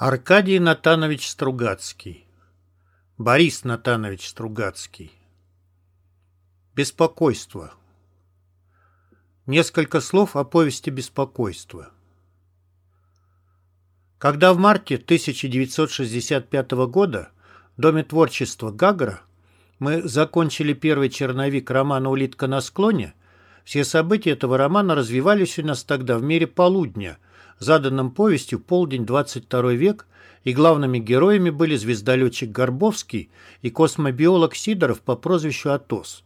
Аркадий Натанович Стругацкий. Борис Натанович Стругацкий. Беспокойство. Несколько слов о повести «Беспокойство». Когда в марте 1965 года в Доме творчества Гагра мы закончили первый черновик романа «Улитка на склоне», все события этого романа развивались у нас тогда в мире полудня, заданном повестью «Полдень, 22 век», и главными героями были звездолетчик Горбовский и космобиолог Сидоров по прозвищу Атос.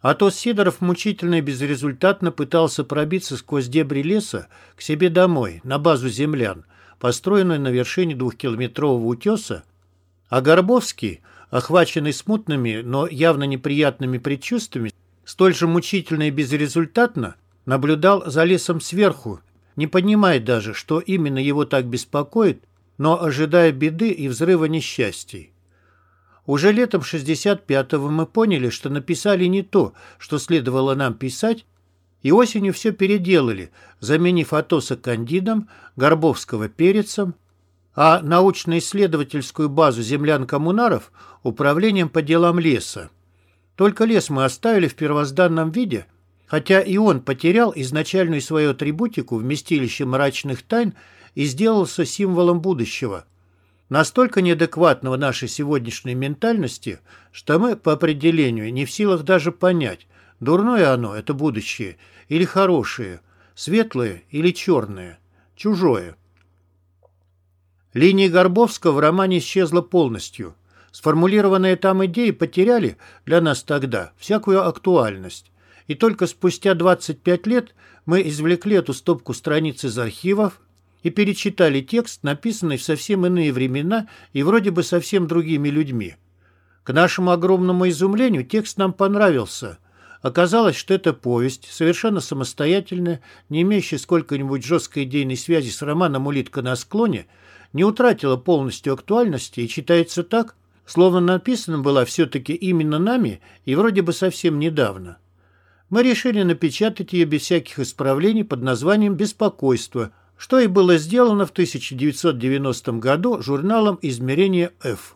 Атос Сидоров мучительно и безрезультатно пытался пробиться сквозь дебри леса к себе домой, на базу землян, построенную на вершине двухкилометрового утеса, а Горбовский, охваченный смутными, но явно неприятными предчувствиями, столь же мучительно и безрезультатно наблюдал за лесом сверху, не понимая даже, что именно его так беспокоит, но ожидая беды и взрыва несчастий. Уже летом 65-го мы поняли, что написали не то, что следовало нам писать, и осенью все переделали, заменив Атоса кандидом, Горбовского перецем, а научно-исследовательскую базу землян-коммунаров управлением по делам леса. Только лес мы оставили в первозданном виде, хотя и он потерял изначальную свою атрибутику вместилище мрачных тайн и сделался символом будущего, настолько неадекватного нашей сегодняшней ментальности, что мы по определению не в силах даже понять, дурное оно, это будущее, или хорошее, светлое или черное, чужое. Линия Горбовского в романе исчезла полностью. Сформулированные там идеи потеряли для нас тогда всякую актуальность. И только спустя 25 лет мы извлекли эту стопку страниц из архивов и перечитали текст, написанный в совсем иные времена и вроде бы совсем другими людьми. К нашему огромному изумлению текст нам понравился. Оказалось, что эта повесть, совершенно самостоятельная, не имеющая сколько-нибудь жесткой идейной связи с романом «Улитка на склоне», не утратила полностью актуальности и читается так, словно написана была все-таки именно нами и вроде бы совсем недавно. Мы решили напечатать ее без всяких исправлений под названием «Беспокойство», что и было сделано в 1990 году журналом «Измерение F».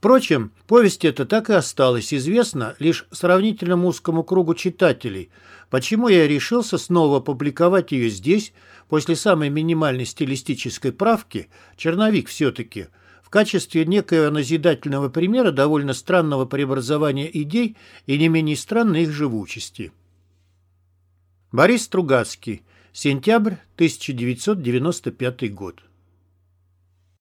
Впрочем, повесть эта так и осталась известна лишь сравнительно узкому кругу читателей, почему я решился снова опубликовать ее здесь, после самой минимальной стилистической правки, черновик все-таки, качестве некоего назидательного примера довольно странного преобразования идей и не менее странной их живучести. Борис Стругацкий. Сентябрь 1995 год.